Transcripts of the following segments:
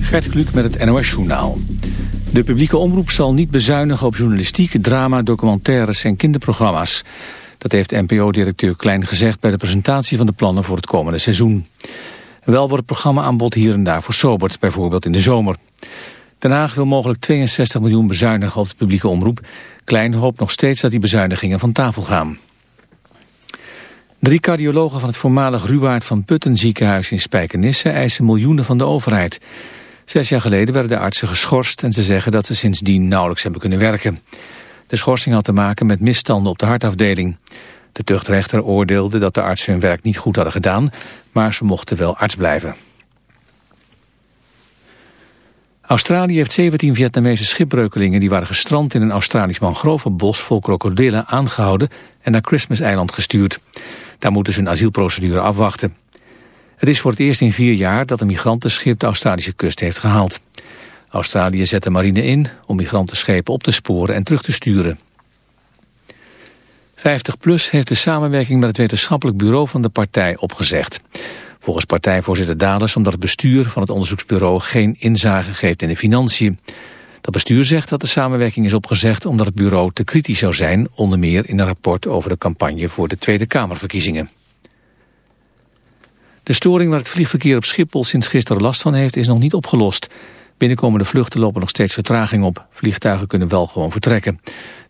Gert Kluk met het NOS-journaal. De publieke omroep zal niet bezuinigen op journalistiek, drama, documentaires en kinderprogramma's. Dat heeft NPO-directeur Klein gezegd bij de presentatie van de plannen voor het komende seizoen. Wel wordt het programma-aanbod hier en daar versoberd, bijvoorbeeld in de zomer. Den Haag wil mogelijk 62 miljoen bezuinigen op de publieke omroep. Klein hoopt nog steeds dat die bezuinigingen van tafel gaan. Drie cardiologen van het voormalig Ruwaard van Putten ziekenhuis in Spijkenisse eisen miljoenen van de overheid. Zes jaar geleden werden de artsen geschorst en ze zeggen dat ze sindsdien nauwelijks hebben kunnen werken. De schorsing had te maken met misstanden op de hartafdeling. De tuchtrechter oordeelde dat de artsen hun werk niet goed hadden gedaan, maar ze mochten wel arts blijven. Australië heeft 17 Vietnamese schipbreukelingen die waren gestrand in een Australisch mangrovenbos vol krokodillen aangehouden en naar Christmas-eiland gestuurd. Daar moeten ze een asielprocedure afwachten. Het is voor het eerst in vier jaar dat een migrantenschip de Australische kust heeft gehaald. Australië zet de marine in om migrantenschepen op te sporen en terug te sturen. 50PLUS heeft de samenwerking met het wetenschappelijk bureau van de partij opgezegd. Volgens partijvoorzitter Dales omdat het bestuur van het onderzoeksbureau geen inzage geeft in de financiën. Dat bestuur zegt dat de samenwerking is opgezegd omdat het bureau te kritisch zou zijn, onder meer in een rapport over de campagne voor de Tweede Kamerverkiezingen. De storing waar het vliegverkeer op Schiphol sinds gisteren last van heeft is nog niet opgelost. Binnenkomende vluchten lopen nog steeds vertraging op. Vliegtuigen kunnen wel gewoon vertrekken.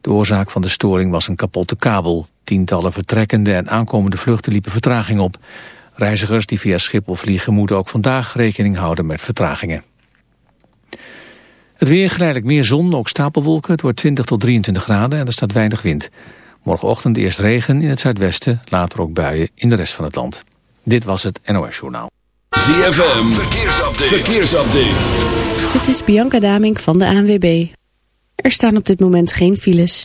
De oorzaak van de storing was een kapotte kabel. Tientallen vertrekkende en aankomende vluchten liepen vertraging op. Reizigers die via Schiphol vliegen moeten ook vandaag rekening houden met vertragingen. Het weer geleidelijk meer zon, ook stapelwolken. Het wordt 20 tot 23 graden en er staat weinig wind. Morgenochtend eerst regen in het zuidwesten, later ook buien in de rest van het land. Dit was het NOS Journaal. ZFM, verkeersupdate. verkeersupdate. Dit is Bianca Damink van de ANWB. Er staan op dit moment geen files.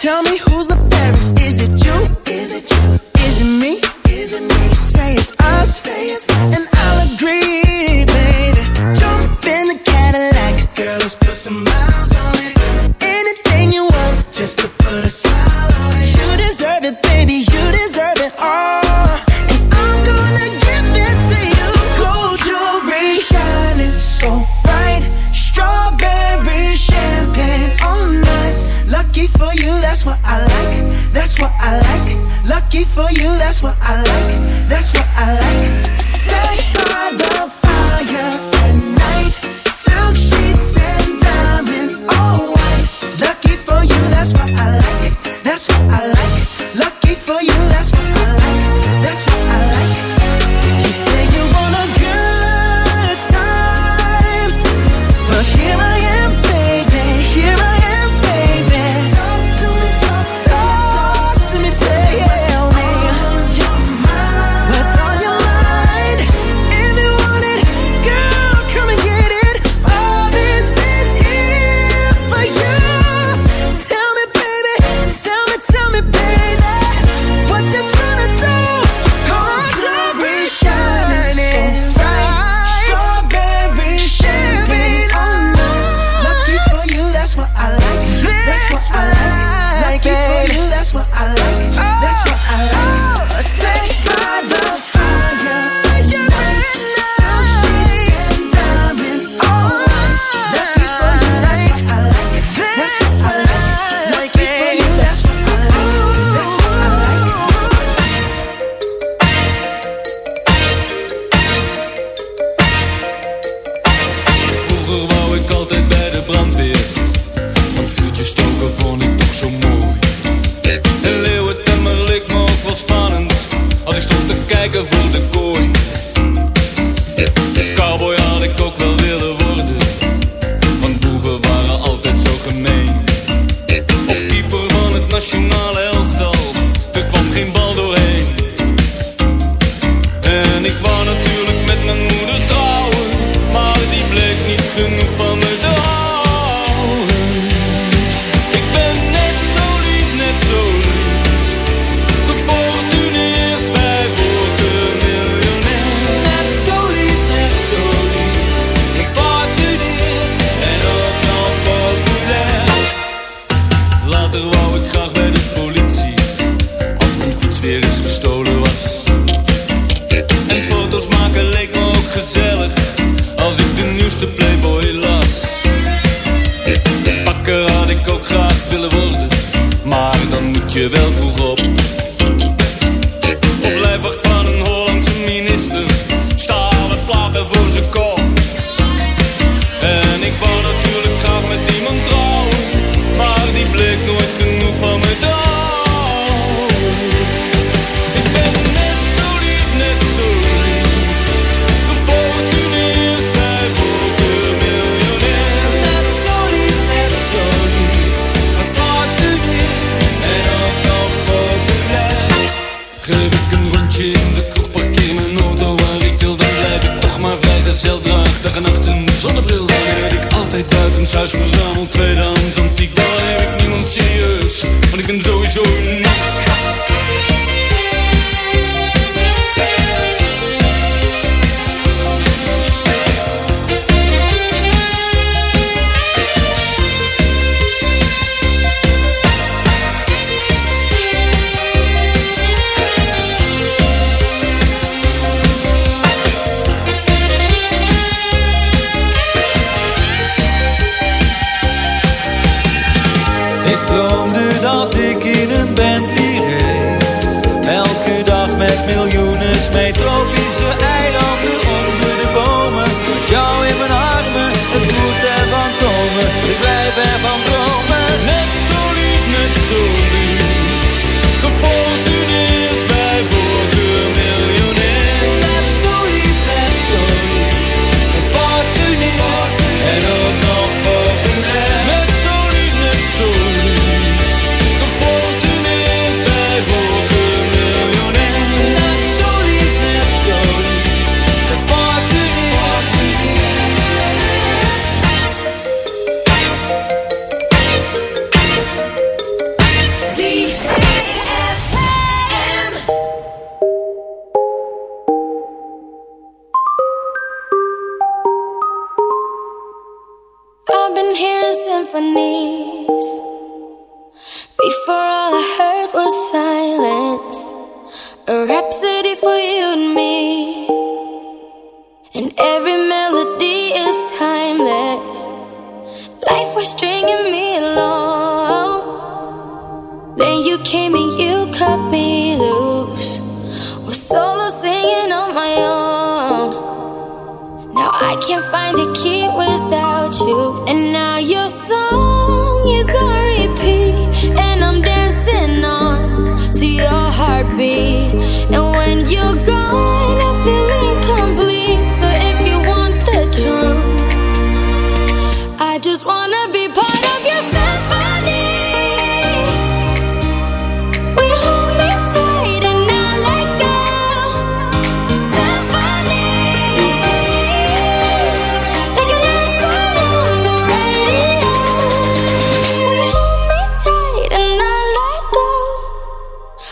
Tell me who's the favorite. Ik blijf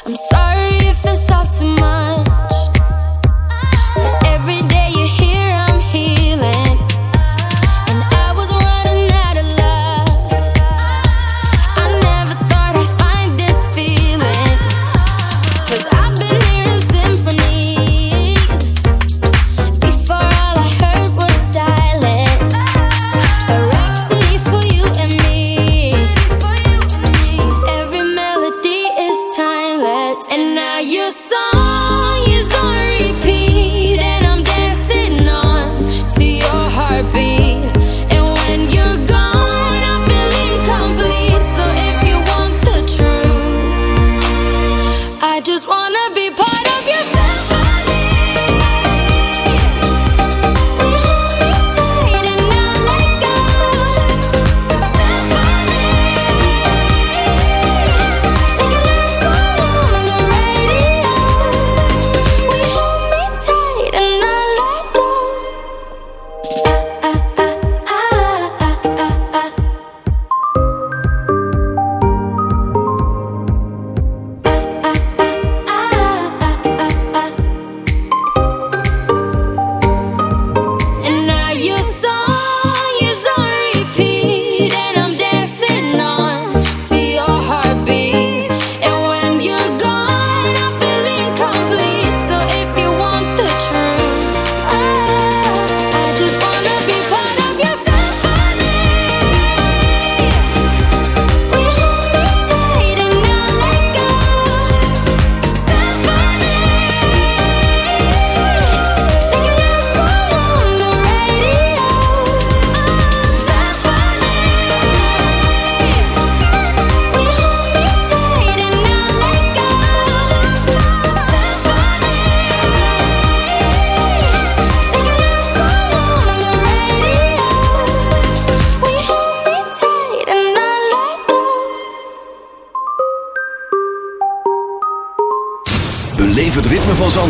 I'm sorry if it's all to much,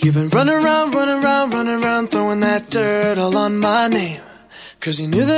You've been Running around, running around, running around, throwing that dirt all on my name. Cause you knew that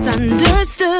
misunderstood.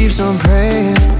keeps on praying.